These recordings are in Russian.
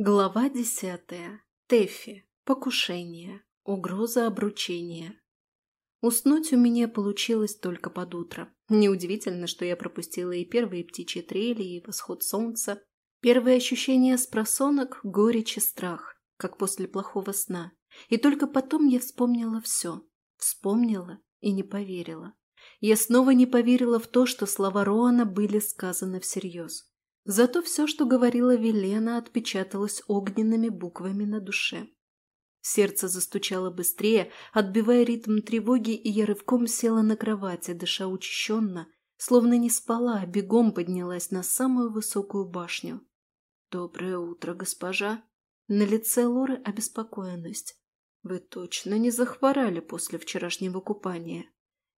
Глава десятая. Тэффи. Покушение. Угроза обручения. Уснуть у меня получилось только под утро. Неудивительно, что я пропустила и первые птичьи трели, и восход солнца. Первые ощущения с просонок – горечь и страх, как после плохого сна. И только потом я вспомнила все. Вспомнила и не поверила. Я снова не поверила в то, что слова Роана были сказаны всерьез. Зато все, что говорила Велена, отпечаталось огненными буквами на душе. Сердце застучало быстрее, отбивая ритм тревоги, и я рывком села на кровати, дыша учащенно, словно не спала, а бегом поднялась на самую высокую башню. «Доброе утро, госпожа!» На лице Лоры обеспокоенность. «Вы точно не захворали после вчерашнего купания?»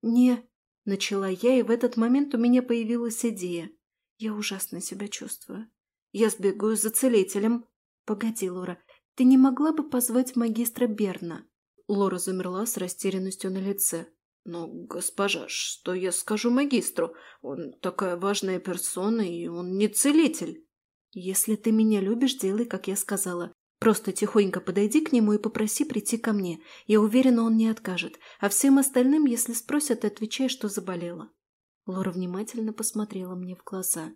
«Не...» — начала я, и в этот момент у меня появилась идея. Я ужасно себя чувствую. Я сбегаю за целителем. Погоди, Лора, ты не могла бы позвать магистра Берна? Лора замерла с растерянностью на лице. «Но, госпожа, что я скажу магистру? Он такая важная персона, и он не целитель». «Если ты меня любишь, делай, как я сказала. Просто тихонько подойди к нему и попроси прийти ко мне. Я уверена, он не откажет. А всем остальным, если спросят, отвечай, что заболела». Лора внимательно посмотрела мне в глаза.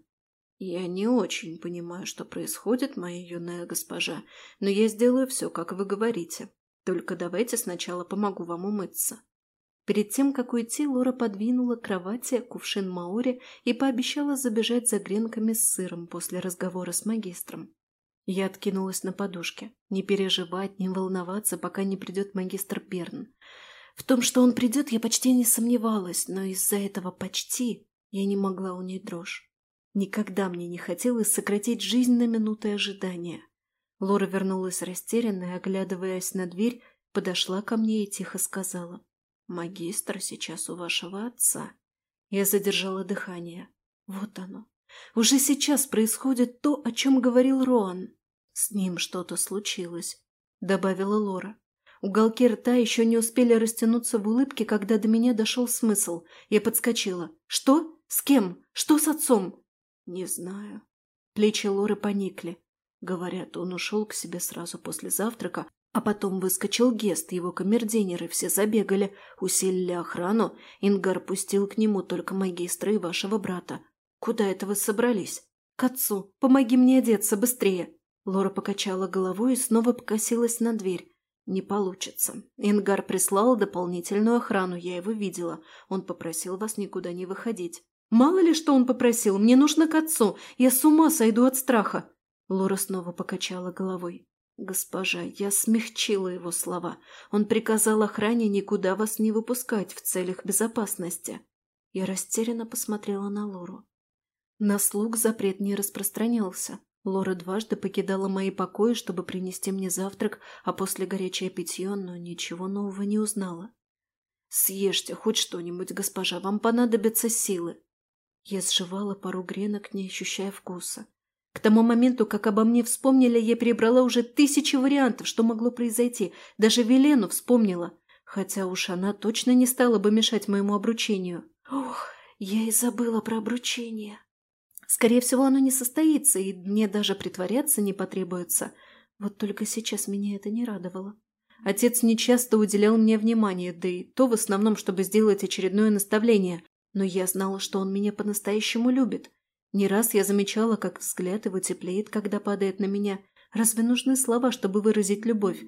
«Я не очень понимаю, что происходит, моя юная госпожа, но я сделаю все, как вы говорите. Только давайте сначала помогу вам умыться». Перед тем, как уйти, Лора подвинула к кровати кувшин Маори и пообещала забежать за гренками с сыром после разговора с магистром. Я откинулась на подушке. Не переживать, не волноваться, пока не придет магистр Берн. В том, что он придет, я почти не сомневалась, но из-за этого «почти» я не могла унять дрожь. Никогда мне не хотелось сократить жизнь на минуты ожидания. Лора вернулась растерянная, оглядываясь на дверь, подошла ко мне и тихо сказала. «Магистр сейчас у вашего отца». Я задержала дыхание. Вот оно. Уже сейчас происходит то, о чем говорил Роан. «С ним что-то случилось», — добавила Лора. Уголки рта еще не успели растянуться в улыбке, когда до меня дошел смысл. Я подскочила. «Что? С кем? Что с отцом?» «Не знаю». Плечи Лоры поникли. Говорят, он ушел к себе сразу после завтрака, а потом выскочил Гест, его камердинеры все забегали, усилили охрану. Ингар пустил к нему только магистра и вашего брата. Куда это вы собрались? К отцу. Помоги мне одеться, быстрее. Лора покачала головой и снова покосилась на дверь. «Не получится. Ингар прислал дополнительную охрану, я его видела. Он попросил вас никуда не выходить». «Мало ли, что он попросил. Мне нужно к отцу. Я с ума сойду от страха». Лора снова покачала головой. «Госпожа, я смягчила его слова. Он приказал охране никуда вас не выпускать в целях безопасности». Я растерянно посмотрела на Лору. На слуг запрет не распространялся. Лора дважды покидала мои покои, чтобы принести мне завтрак, а после горячее питье, но ничего нового не узнала. «Съешьте хоть что-нибудь, госпожа, вам понадобятся силы». Я сживала пару гренок, не ощущая вкуса. К тому моменту, как обо мне вспомнили, я перебрала уже тысячи вариантов, что могло произойти. Даже Велену вспомнила. Хотя уж она точно не стала бы мешать моему обручению. Ох, я и забыла про обручение. Скорее всего, оно не состоится, и мне даже притворяться не потребуется. Вот только сейчас меня это не радовало. Отец нечасто уделял мне внимание, да и то в основном, чтобы сделать очередное наставление. Но я знала, что он меня по-настоящему любит. Не раз я замечала, как взгляд его теплеет, когда падает на меня. Разве нужны слова, чтобы выразить любовь?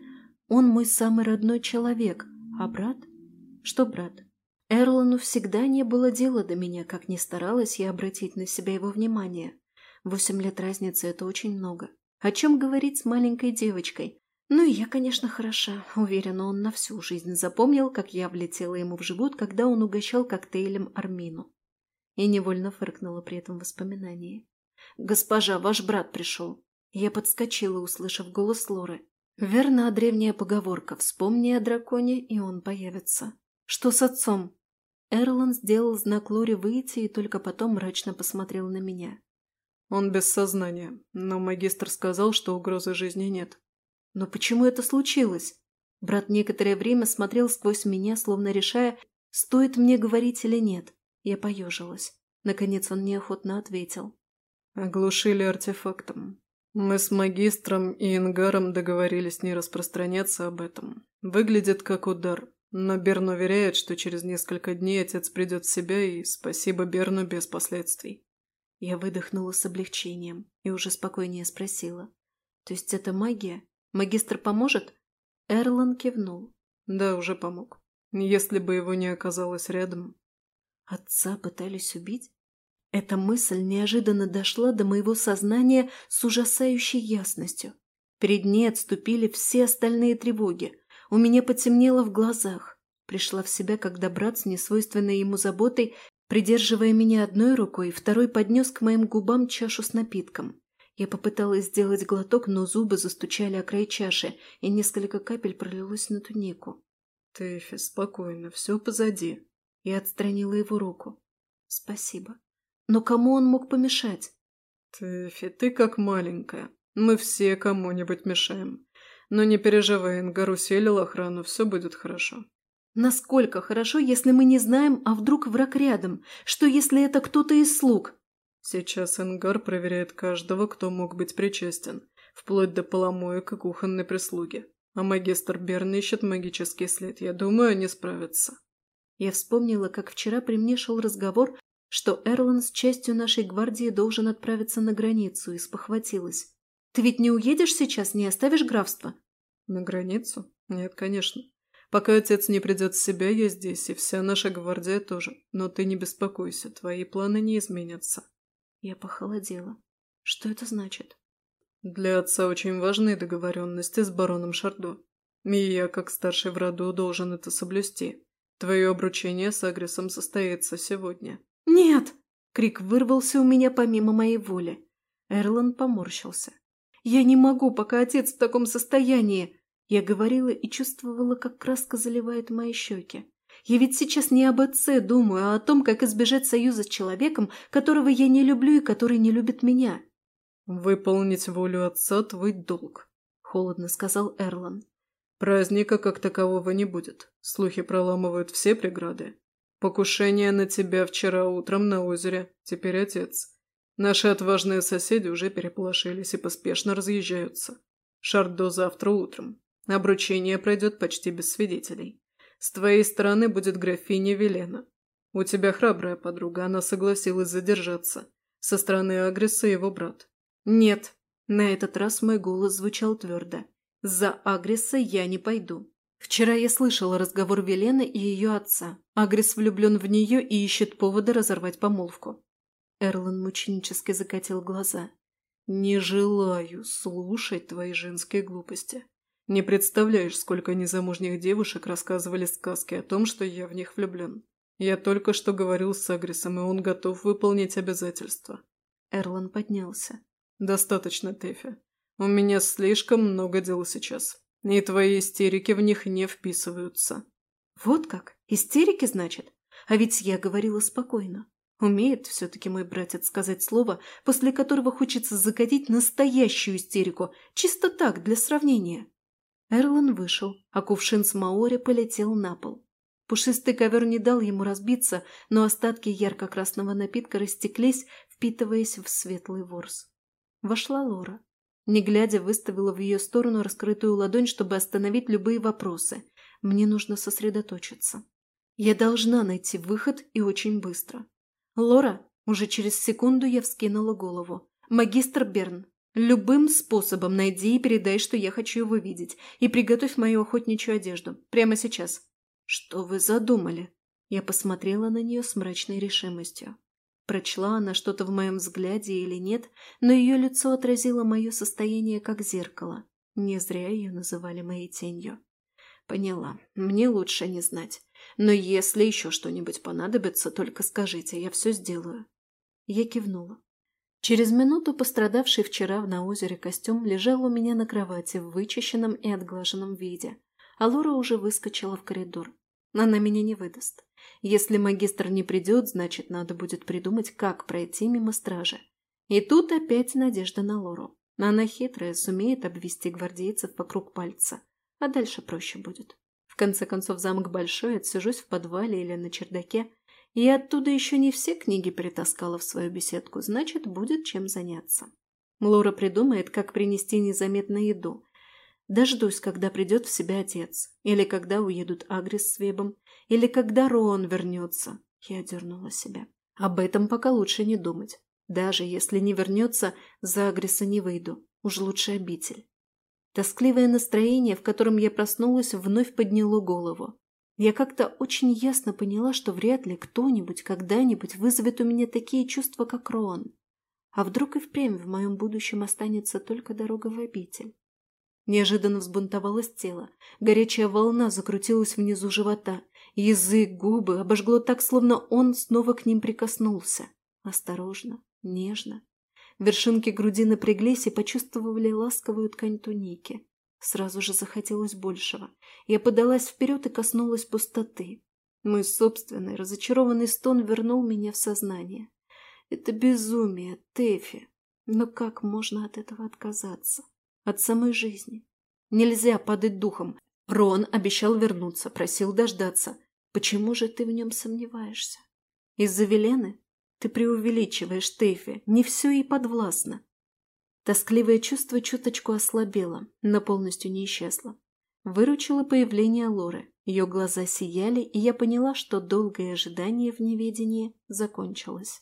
Он мой самый родной человек. А брат? Что брат? Эрлану всегда не было дела до меня, как ни старалась я обратить на себя его внимание. Восемь лет разницы – это очень много. О чем говорить с маленькой девочкой? Ну и я, конечно, хороша. Уверена, он на всю жизнь запомнил, как я влетела ему в живот, когда он угощал коктейлем Армину. И невольно фыркнула при этом воспоминании. «Госпожа, ваш брат пришел». Я подскочила, услышав голос Лоры. Верна древняя поговорка «Вспомни о драконе, и он появится». «Что с отцом?» Эрлан сделал знак Лоре выйти и только потом мрачно посмотрел на меня. «Он без сознания, но магистр сказал, что угрозы жизни нет». «Но почему это случилось?» Брат некоторое время смотрел сквозь меня, словно решая, стоит мне говорить или нет. Я поежилась. Наконец он неохотно ответил. «Оглушили артефактом. Мы с магистром и Ингаром договорились не распространяться об этом. Выглядит как удар, но Берн уверяет, что через несколько дней отец придет в себя, и спасибо Берну без последствий. Я выдохнула с облегчением и уже спокойнее спросила. То есть это магия? Магистр поможет? Эрлан кивнул. Да, уже помог. Если бы его не оказалось рядом. Отца пытались убить? Эта мысль неожиданно дошла до моего сознания с ужасающей ясностью. Перед ней отступили все остальные тревоги. У меня потемнело в глазах. Пришла в себя, когда брат с несвойственной ему заботой, придерживая меня одной рукой, второй поднес к моим губам чашу с напитком. Я попыталась сделать глоток, но зубы застучали о край чаши, и несколько капель пролилось на тунику. «Тэфи, спокойно, все позади». Я отстранила его руку. «Спасибо». Но кому он мог помешать? Тэфи, ты как маленькая. Мы все кому-нибудь мешаем. Но не переживай, Ингар усилил охрану, все будет хорошо. Насколько хорошо, если мы не знаем, а вдруг враг рядом? Что, если это кто-то из слуг? Сейчас Ингар проверяет каждого, кто мог быть причастен, вплоть до поломоек и кухонной прислуги. А магистр Берн ищет магический след. Я думаю, они справятся. Я вспомнила, как вчера при мне шел разговор что Эрлан с частью нашей гвардии должен отправиться на границу, и спохватилась. «Ты ведь не уедешь сейчас, не оставишь графство?» «На границу? Нет, конечно. Пока отец не придет в себя, я здесь, и вся наша гвардия тоже. Но ты не беспокойся, твои планы не изменятся». Я похолодела. «Что это значит?» «Для отца очень важны договоренности с бароном Шардо. И я, как старший в роду, должен это соблюсти. Твое обручение с Агресом состоится сегодня». «Нет!» — крик вырвался у меня помимо моей воли. Эрлан поморщился. «Я не могу, пока отец в таком состоянии!» Я говорила и чувствовала, как краска заливает мои щеки. Я ведь сейчас не об отце думаю, а о том, как избежать союза с человеком, которого я не люблю и который не любит меня. «Выполнить волю отца – твой долг», – холодно сказал Эрлан. «Праздника как такового не будет. Слухи проламывают все преграды. Покушение на тебя вчера утром на озере, теперь отец. Наши отважные соседи уже переполошились и поспешно разъезжаются. Шардо завтра утром. Обручение пройдет почти без свидетелей. С твоей стороны будет графиня Велена. У тебя храбрая подруга, она согласилась задержаться. Со стороны Агриса его брат. Нет, на этот раз мой голос звучал твердо. За Агриса я не пойду. Вчера я слышала разговор Велены и ее отца. Агрис влюблен в нее и ищет повода разорвать помолвку. Эрлан мученически закатил глаза. «Не желаю слушать твои женские глупости. Не представляешь, сколько незамужних девушек рассказывали сказки о том, что я в них влюблен. Я только что говорил с Агрисом, и он готов выполнить обязательства». Эрлан поднялся. «Достаточно, Тэфи. У меня слишком много дел сейчас. И твои истерики в них не вписываются. Вот как? Истерики, значит? А ведь я говорила спокойно. Умеет все-таки мой братец сказать слово, после которого хочется закатить настоящую истерику, чисто так, для сравнения. Эрлан вышел, а кувшин с Маори полетел на пол. Пушистый ковер не дал ему разбиться, но остатки ярко-красного напитка растеклись, впитываясь в светлый ворс. Вошла Лора. Не глядя, выставила в ее сторону раскрытую ладонь, чтобы остановить любые вопросы. Мне нужно сосредоточиться. Я должна найти выход и очень быстро. Лора, уже через секунду я вскинула голову. Магистр Берн, любым способом найди и передай, что я хочу его видеть, и приготовь мою охотничью одежду. Прямо сейчас. Что вы задумали? Я посмотрела на нее с мрачной решимостью. Прочла она что-то в моем взгляде или нет, но ее лицо отразило мое состояние как зеркало. Не зря ее называли моей тенью. Поняла. Мне лучше не знать. Но если еще что-нибудь понадобится, только скажите, я все сделаю. Я кивнула. Через минуту пострадавший вчера на озере костюм лежал у меня на кровати в вычищенном и отглаженном виде, а Лора уже выскочила в коридор. Она меня не выдаст. Если магистр не придет, значит, надо будет придумать, как пройти мимо стражи. И тут опять надежда на Лору. Она хитрая, сумеет обвести гвардейцев вокруг пальца. А дальше проще будет. В конце концов, замок большой, отсижусь в подвале или на чердаке. И оттуда еще не все книги перетаскала в свою беседку, значит, будет чем заняться. Лора придумает, как принести незаметно еду. Дождусь, когда придет в себя отец. Или когда уедут Агрис с Вебом. Или когда Роан вернется. Я дернула себя. Об этом пока лучше не думать. Даже если не вернется, за Агриса не выйду. Уж лучше обитель. Тоскливое настроение, в котором я проснулась, вновь подняло голову. Я как-то очень ясно поняла, что вряд ли кто-нибудь когда-нибудь вызовет у меня такие чувства, как Роан. А вдруг и впрямь в моем будущем останется только дорога в обитель? Неожиданно взбунтовалось тело. Горячая волна закрутилась внизу живота. Язык, губы обожгло так, словно он снова к ним прикоснулся. Осторожно, нежно. Вершинки груди напряглись и почувствовали ласковую ткань туники. Сразу же захотелось большего. Я подалась вперед и коснулась пустоты. Мой собственный разочарованный стон вернул меня в сознание. Это безумие, Тэфи. Но как можно от этого отказаться? От самой жизни. Нельзя падать духом. Рон обещал вернуться, просил дождаться. Почему же ты в нем сомневаешься? Из-за Велены? Ты преувеличиваешь, Тэфи. Не все ей подвластно. Тоскливое чувство чуточку ослабело, но полностью не исчезло. Выручило появление Лоры. Ее глаза сияли, и я поняла, что долгое ожидание в неведении закончилось.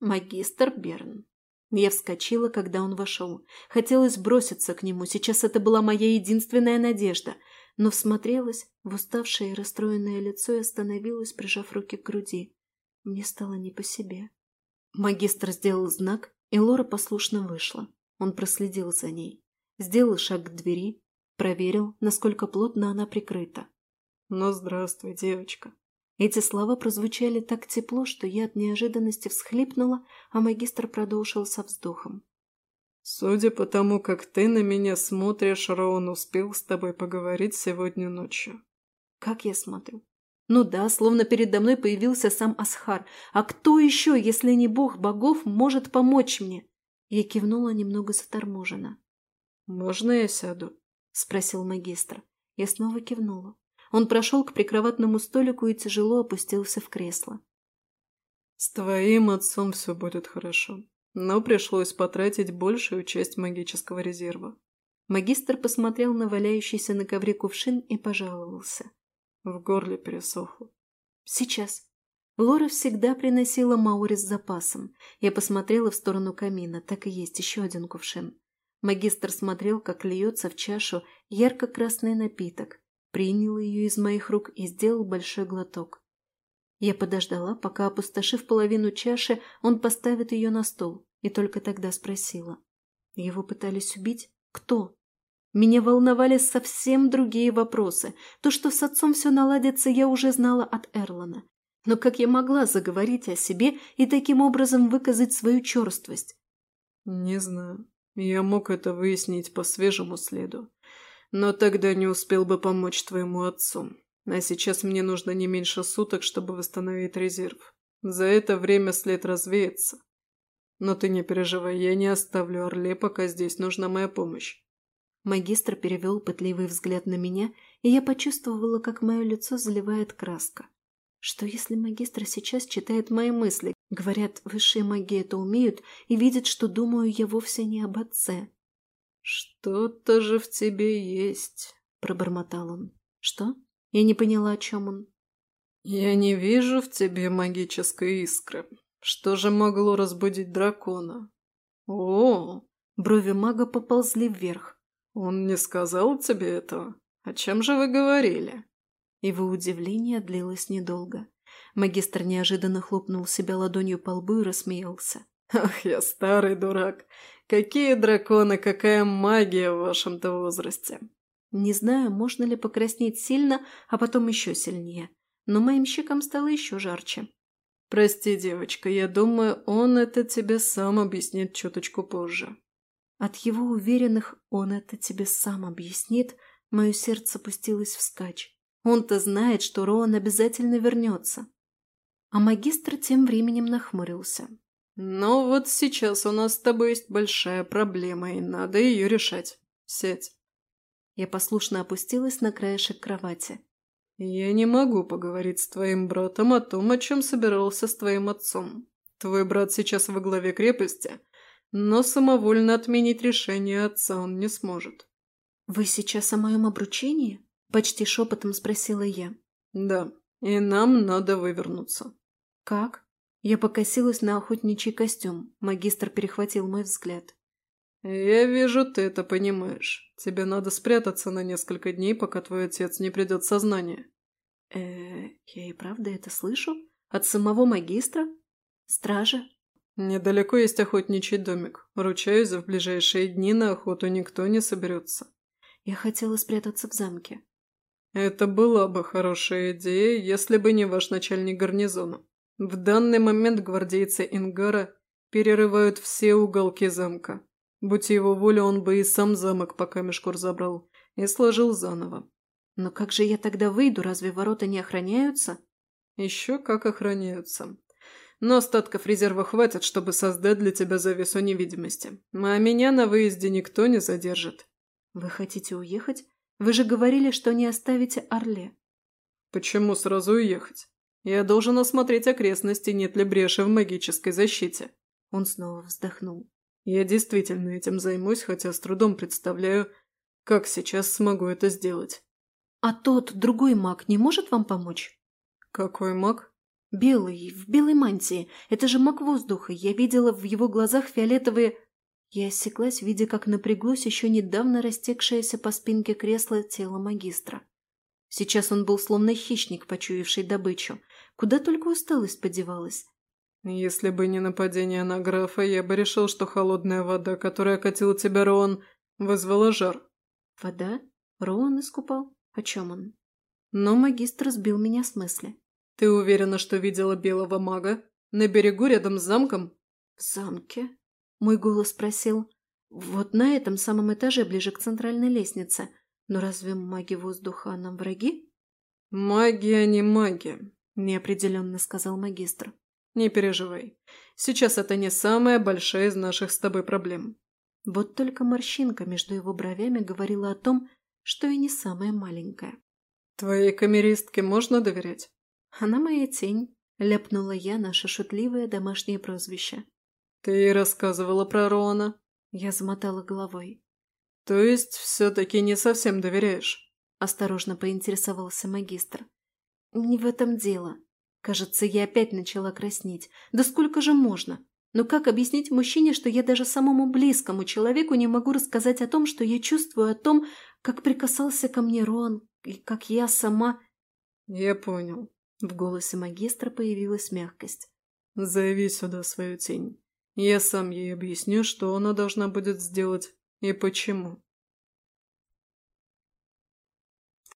«Магистр Берн». Я вскочила, когда он вошел. Хотелось броситься к нему, сейчас это была моя единственная надежда, но всмотрелась в уставшее и расстроенное лицо и остановилась, прижав руки к груди. Мне стало не по себе. Магистр сделал знак, и Лора послушно вышла. Он проследил за ней. Сделал шаг к двери, проверил, насколько плотно она прикрыта. «Ну, здравствуй, девочка», эти слова прозвучали так тепло, что я от неожиданности всхлипнула, а магистр продолжил со вздохом. «Судя по тому, как ты на меня смотришь, Роун успел с тобой поговорить сегодня ночью». «Как я смотрю?» «Ну да, словно передо мной появился сам Асхар. А кто еще, если не бог богов, может помочь мне?» Я кивнула немного заторможенно. «Можно я сяду?» – спросил магистр. Я снова кивнула. Он прошел к прикроватному столику и тяжело опустился в кресло. «С твоим отцом все будет хорошо, но пришлось потратить большую часть магического резерва». Магистр посмотрел на валяющийся на ковре кувшин и пожаловался. В горле пересохло. «Сейчас». Лора всегда приносила Маури с запасом. Я посмотрела в сторону камина, так и есть еще один кувшин. Магистр смотрел, как льется в чашу ярко-красный напиток, принял ее из моих рук и сделал большой глоток. Я подождала, пока, опустошив половину чаши, он поставит ее на стол, и только тогда спросила. Его пытались убить? Кто? Меня волновали совсем другие вопросы. То, что с отцом все наладится, я уже знала от Эрлана. Но как я могла заговорить о себе и таким образом выказать свою черствость? Не знаю. Я мог это выяснить по свежему следу. Но тогда не успел бы помочь твоему отцу. А сейчас мне нужно не меньше суток, чтобы восстановить резерв. За это время след развеется. Но ты не переживай, я не оставлю Орле, пока здесь нужна моя помощь. Магистр перевел пытливый взгляд на меня, и я почувствовала, как мое лицо заливает краска. Что если магистр сейчас читает мои мысли? Говорят, высшие маги это умеют и видят, что думаю я вовсе не об отце. «Что-то же в тебе есть», — пробормотал он. «Что?» Я не поняла, о чем он. «Я не вижу в тебе магической искры. Что же могло разбудить дракона?» «О!» Брови мага поползли вверх. «Он не сказал тебе этого? О чем же вы говорили?» Его удивление длилось недолго. Магистр неожиданно хлопнул себя ладонью по лбу и рассмеялся. «Ах, я старый дурак! Какие драконы, какая магия в вашем-то возрасте!» Не знаю, можно ли покраснеть сильно, а потом еще сильнее. Но моим щекам стало еще жарче. «Прости, девочка, я думаю, он это тебе сам объяснит чуточку позже». От его уверенных «он это тебе сам объяснит» мое сердце пустилось вскачь. Он-то знает, что Роан обязательно вернется. А магистр тем временем нахмурился. Но вот сейчас у нас с тобой есть большая проблема, и надо ее решать. Сядь. Я послушно опустилась на краешек кровати. Я не могу поговорить с твоим братом о том, о чем собирался с твоим отцом. Твой брат сейчас во главе крепости, но самовольно отменить решение отца он не сможет. «Вы сейчас о моем обручении?» – почти шепотом спросила я. «Да, и нам надо вывернуться». «Как?» Я покосилась на охотничий костюм. Магистр перехватил мой взгляд. «Я вижу, ты это понимаешь. Тебе надо спрятаться на несколько дней, пока твой отец не придет в сознание». э я и правда это слышу? От самого магистра? Стража? Недалеко есть охотничий домик. Ручаюсь, в ближайшие дни на охоту никто не соберется. Я хотела спрятаться в замке. Это была бы хорошая идея, если бы не ваш начальник гарнизона. В данный момент гвардейцы Ингара перерывают все уголки замка. Будь его воля, он бы и сам замок по камешку разобрал и сложил заново. Но как же я тогда выйду, разве ворота не охраняются? Еще как охраняются. Но остатков резерва хватит, чтобы создать для тебя завесу невидимости. А меня на выезде никто не задержит. Вы хотите уехать? Вы же говорили, что не оставите Орле. Почему сразу уехать? Я должен осмотреть окрестности, нет ли бреши в магической защите. Он снова вздохнул. Я действительно этим займусь, хотя с трудом представляю, как сейчас смогу это сделать. А тот другой маг не может вам помочь? Какой маг? Белый, в белой мантии. Это же маг воздуха. Я видела в его глазах фиолетовые... Я осеклась, видя, как напряглось еще недавно растекшееся по спинке кресла тело магистра. Сейчас он был словно хищник, почуявший добычу. Куда только усталость подевалась. «Если бы не нападение на графа, я бы решил, что холодная вода, которая окатила тебя, Роан, вызвала жар». «Вода? Роан искупал? О чем он?» Но магистр сбил меня с мысли. «Ты уверена, что видела белого мага? На берегу рядом с замком?» «В замке?» Мой голос спросил. «Вот на этом самом этаже, ближе к центральной лестнице. Но разве маги воздуха нам враги?» «Маги, а не маги», – неопределенно сказал магистр. «Не переживай. Сейчас это не самая большая из наших с тобой проблем». Вот только морщинка между его бровями говорила о том, что и не самая маленькая. «Твоей камеристке можно доверять?» «Она моя тень», – ляпнула я наше шутливое домашнее прозвище. «Ты рассказывала про Рона?» Я замотала головой. «То есть все-таки не совсем доверяешь?» Осторожно поинтересовался магистр. «Не в этом дело. Кажется, я опять начала краснеть. Да сколько же можно? Но как объяснить мужчине, что я даже самому близкому человеку не могу рассказать о том, что я чувствую, о том, как прикасался ко мне Рон, и как я сама...» «Я понял». В голосе магистра появилась мягкость. «Зови сюда свою тень. Я сам ей объясню, что она должна будет сделать и почему.